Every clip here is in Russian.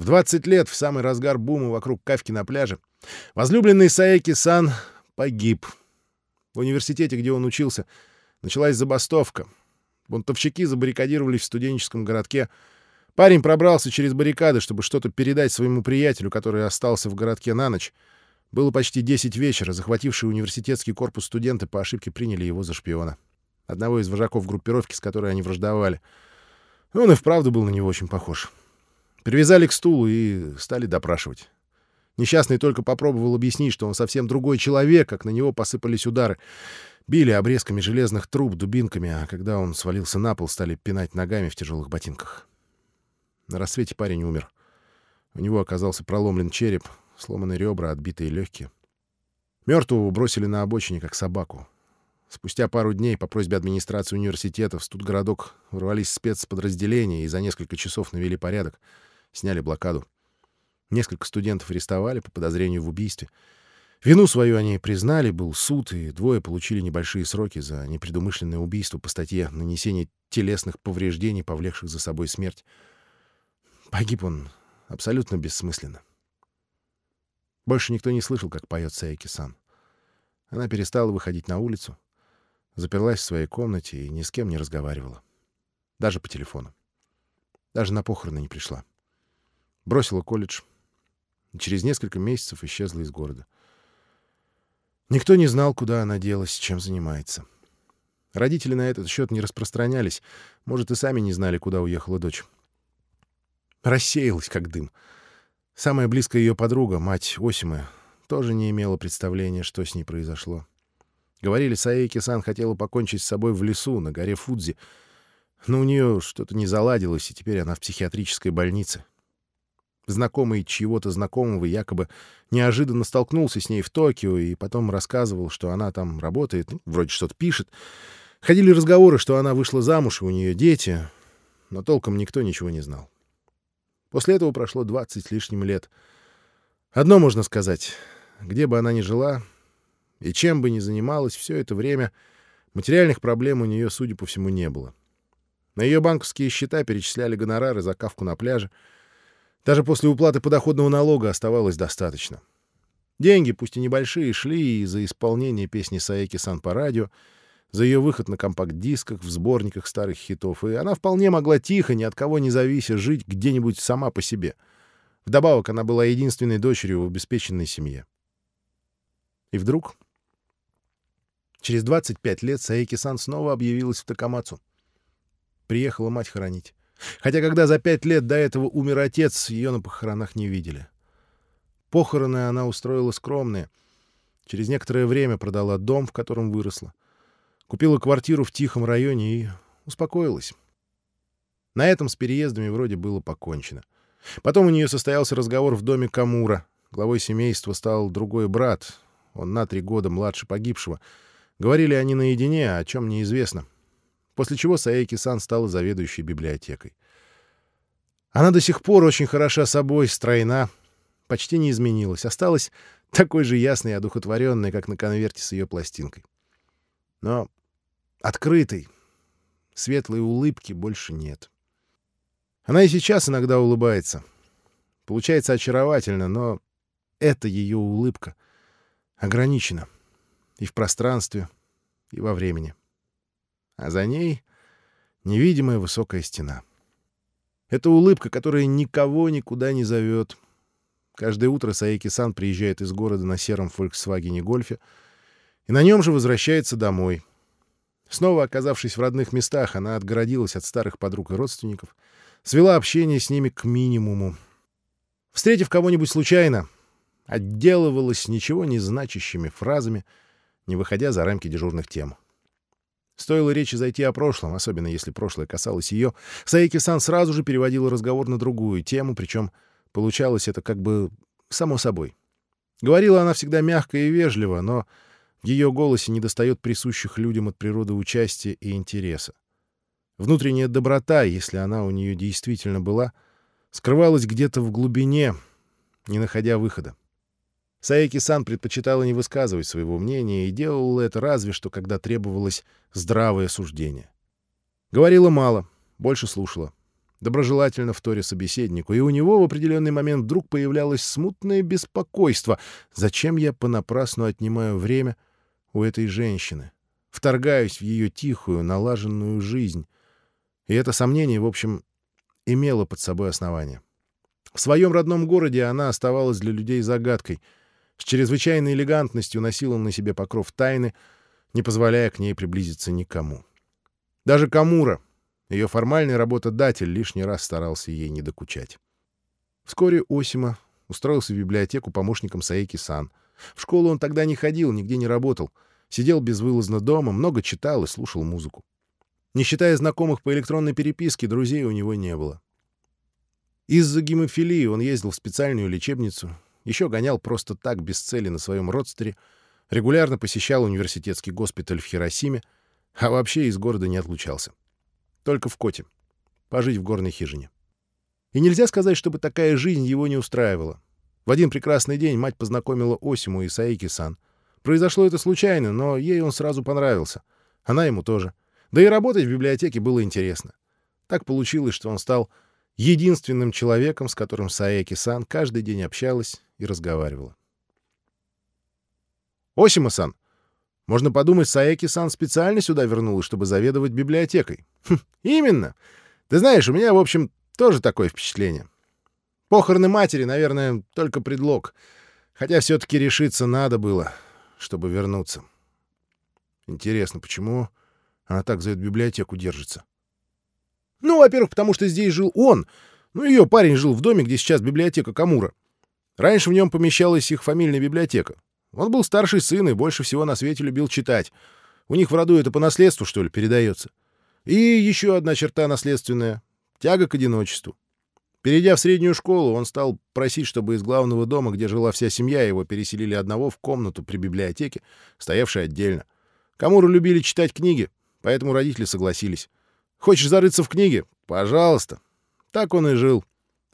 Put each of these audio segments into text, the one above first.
В 20 лет, в самый разгар бума вокруг Кавки на пляже, возлюбленный Саеки-сан погиб. В университете, где он учился, началась забастовка. Бунтовщики забаррикадировались в студенческом городке. Парень пробрался через баррикады, чтобы что-то передать своему приятелю, который остался в городке на ночь. Было почти 10 вечера. Захватившие университетский корпус студенты по ошибке приняли его за шпиона. Одного из вожаков группировки, с которой они враждовали. Он и вправду был на него очень похож. Привязали к стулу и стали допрашивать. Несчастный только попробовал объяснить, что он совсем другой человек, как на него посыпались удары. Били обрезками железных труб, дубинками, а когда он свалился на пол, стали пинать ногами в тяжелых ботинках. На рассвете парень умер. У него оказался проломлен череп, сломаны ребра, отбитые легкие. Мертвого бросили на обочине, как собаку. Спустя пару дней по просьбе администрации университета в Студгородок ворвались спецподразделения и за несколько часов навели порядок — сняли блокаду. Несколько студентов арестовали по подозрению в убийстве. Вину свою они признали, был суд, и двое получили небольшие сроки за непредумышленное убийство по статье «Нанесение телесных повреждений, повлекших за собой смерть». Погиб он абсолютно бессмысленно. Больше никто не слышал, как поет Саеки-сан. Она перестала выходить на улицу, заперлась в своей комнате и ни с кем не разговаривала. Даже по телефону. Даже на похороны не пришла. Бросила колледж. Через несколько месяцев исчезла из города. Никто не знал, куда она делась, чем занимается. Родители на этот счет не распространялись. Может, и сами не знали, куда уехала дочь. Рассеялась, как дым. Самая близкая ее подруга, мать Осимы, тоже не имела представления, что с ней произошло. Говорили, Саеки-сан хотела покончить с собой в лесу, на горе Фудзи. Но у нее что-то не заладилось, и теперь она в психиатрической больнице. Знакомый чьего-то знакомого якобы неожиданно столкнулся с ней в Токио и потом рассказывал, что она там работает, ну, вроде что-то пишет. Ходили разговоры, что она вышла замуж, и у нее дети, но толком никто ничего не знал. После этого прошло 20 с лишним лет. Одно можно сказать. Где бы она ни жила и чем бы ни занималась, все это время материальных проблем у нее, судя по всему, не было. На ее банковские счета перечисляли гонорары за кавку на пляже — даже после уплаты подоходного налога оставалось достаточно. Деньги, пусть и небольшие, шли и за исполнение песни Саеки-сан по радио, за ее выход на компакт-дисках, в сборниках старых хитов, и она вполне могла тихо, ни от кого не завися, жить где-нибудь сама по себе. Вдобавок, она была единственной дочерью в обеспеченной семье. И вдруг, через 25 лет, Саеки-сан снова объявилась в Такамацу. Приехала мать хоронить. Хотя когда за пять лет до этого умер отец, ее на похоронах не видели. Похороны она устроила скромные. Через некоторое время продала дом, в котором выросла. Купила квартиру в тихом районе и успокоилась. На этом с переездами вроде было покончено. Потом у нее состоялся разговор в доме Камура. Главой семейства стал другой брат. Он на три года младше погибшего. Говорили они наедине, о чем неизвестно после чего Саеки-сан стала заведующей библиотекой. Она до сих пор очень хороша собой, стройна, почти не изменилась, осталась такой же ясной и одухотворенной, как на конверте с ее пластинкой. Но открытой, светлой улыбки больше нет. Она и сейчас иногда улыбается. Получается очаровательно, но эта ее улыбка ограничена и в пространстве, и во времени а за ней невидимая высокая стена. Это улыбка, которая никого никуда не зовет. Каждое утро Саеки-сан приезжает из города на сером «Фольксвагене Гольфе» и на нем же возвращается домой. Снова оказавшись в родных местах, она отгородилась от старых подруг и родственников, свела общение с ними к минимуму. Встретив кого-нибудь случайно, отделывалась ничего не значащими фразами, не выходя за рамки дежурных тем. Стоило речи зайти о прошлом, особенно если прошлое касалось ее, Саеки-сан сразу же переводила разговор на другую тему, причем получалось это как бы само собой. Говорила она всегда мягко и вежливо, но в ее голосе недостает присущих людям от природы участия и интереса. Внутренняя доброта, если она у нее действительно была, скрывалась где-то в глубине, не находя выхода. Саеки-сан предпочитала не высказывать своего мнения и делала это разве что, когда требовалось здравое суждение. Говорила мало, больше слушала. доброжелательно вторя собеседнику, и у него в определенный момент вдруг появлялось смутное беспокойство. Зачем я понапрасну отнимаю время у этой женщины? Вторгаюсь в ее тихую, налаженную жизнь. И это сомнение, в общем, имело под собой основание. В своем родном городе она оставалась для людей загадкой. С чрезвычайной элегантностью носила на себе покров тайны, не позволяя к ней приблизиться никому. Даже Камура, ее формальный работодатель, лишний раз старался ей не докучать. Вскоре Осима устроился в библиотеку помощником Саеки-сан. В школу он тогда не ходил, нигде не работал. Сидел безвылазно дома, много читал и слушал музыку. Не считая знакомых по электронной переписке, друзей у него не было. Из-за гемофилии он ездил в специальную лечебницу, еще гонял просто так, без цели, на своем родстере, регулярно посещал университетский госпиталь в Хиросиме, а вообще из города не отлучался. Только в Коте. Пожить в горной хижине. И нельзя сказать, чтобы такая жизнь его не устраивала. В один прекрасный день мать познакомила Осиму и Саики-сан. Произошло это случайно, но ей он сразу понравился. Она ему тоже. Да и работать в библиотеке было интересно. Так получилось, что он стал единственным человеком, с которым Саеки-сан каждый день общалась и разговаривала. «Осима-сан, можно подумать, Саеки-сан специально сюда вернулась, чтобы заведовать библиотекой. Хм, именно. Ты знаешь, у меня, в общем, тоже такое впечатление. Похороны матери, наверное, только предлог. Хотя все-таки решиться надо было, чтобы вернуться. Интересно, почему она так за эту библиотеку держится? Ну, во-первых, потому что здесь жил он. Ну, ее парень жил в доме, где сейчас библиотека Камура. Раньше в нем помещалась их фамильная библиотека. Он был старший сын и больше всего на свете любил читать. У них в роду это по наследству, что ли, передается. И еще одна черта наследственная — тяга к одиночеству. Перейдя в среднюю школу, он стал просить, чтобы из главного дома, где жила вся семья, его переселили одного в комнату при библиотеке, стоявшей отдельно. Камуру любили читать книги, поэтому родители согласились. Хочешь зарыться в книге? Пожалуйста. Так он и жил.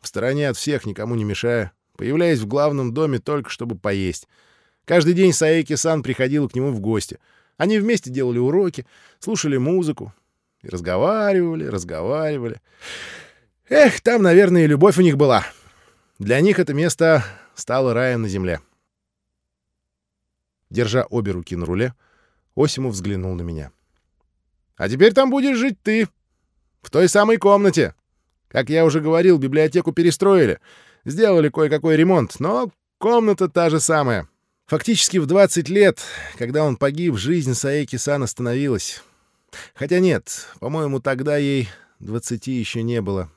В стороне от всех, никому не мешая, появляясь в главном доме только чтобы поесть — Каждый день Саеки-сан приходил к нему в гости. Они вместе делали уроки, слушали музыку и разговаривали, разговаривали. Эх, там, наверное, и любовь у них была. Для них это место стало раем на земле. Держа обе руки на руле, Осимов взглянул на меня. «А теперь там будешь жить ты. В той самой комнате. Как я уже говорил, библиотеку перестроили. Сделали кое-какой ремонт, но комната та же самая. Фактически в 20 лет, когда он погиб, жизнь Саеки-сан остановилась. Хотя нет, по-моему, тогда ей 20 еще не было.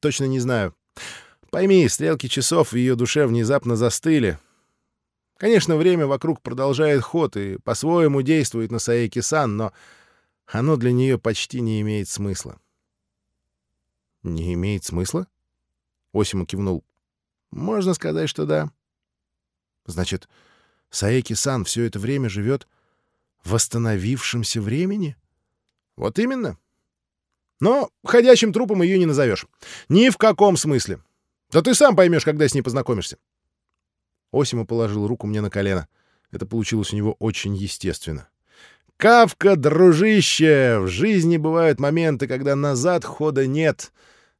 Точно не знаю. Пойми, стрелки часов в ее душе внезапно застыли. Конечно, время вокруг продолжает ход и по-своему действует на Саеки-сан, но оно для нее почти не имеет смысла. «Не имеет смысла?» Осиму кивнул. «Можно сказать, что да». «Значит, Саеки-сан все это время живет в восстановившемся времени? Вот именно. Но ходячим трупом ее не назовешь. Ни в каком смысле. Да ты сам поймешь, когда с ней познакомишься. Осима положил руку мне на колено. Это получилось у него очень естественно. «Кавка, дружище! В жизни бывают моменты, когда назад хода нет.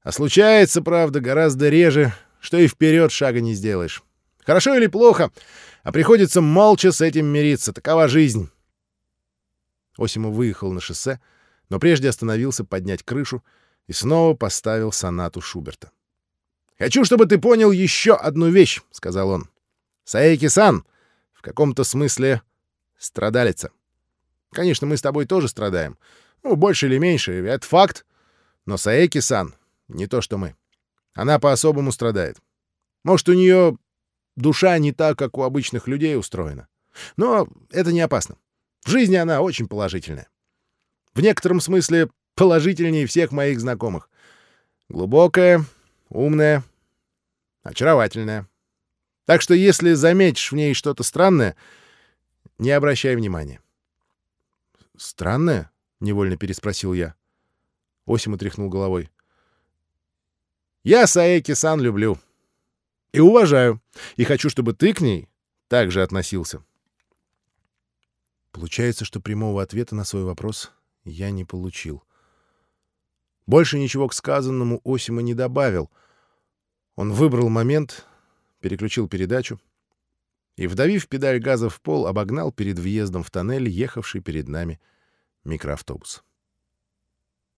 А случается, правда, гораздо реже, что и вперед шага не сделаешь. Хорошо или плохо, а приходится молча с этим мириться. Такова жизнь. Осимов выехал на шоссе, но прежде остановился поднять крышу и снова поставил сонату Шуберта. «Хочу, чтобы ты понял еще одну вещь», — сказал он. «Саеки-сан в каком-то смысле страдалица. Конечно, мы с тобой тоже страдаем. Ну, больше или меньше, это факт. Но Саеки-сан не то, что мы. Она по-особому страдает. Может, у нее душа не так, как у обычных людей устроена. Но это не опасно. В жизни она очень положительная. В некотором смысле положительнее всех моих знакомых. Глубокая, умная, очаровательная. Так что если заметишь в ней что-то странное, не обращай внимания. «Странное?» — невольно переспросил я. Осим утряхнул головой. «Я Саэки-сан люблю. И уважаю. И хочу, чтобы ты к ней так же относился. Получается, что прямого ответа на свой вопрос я не получил. Больше ничего к сказанному Осима не добавил. Он выбрал момент, переключил передачу и, вдавив педаль газа в пол, обогнал перед въездом в тоннель ехавший перед нами микроавтобус.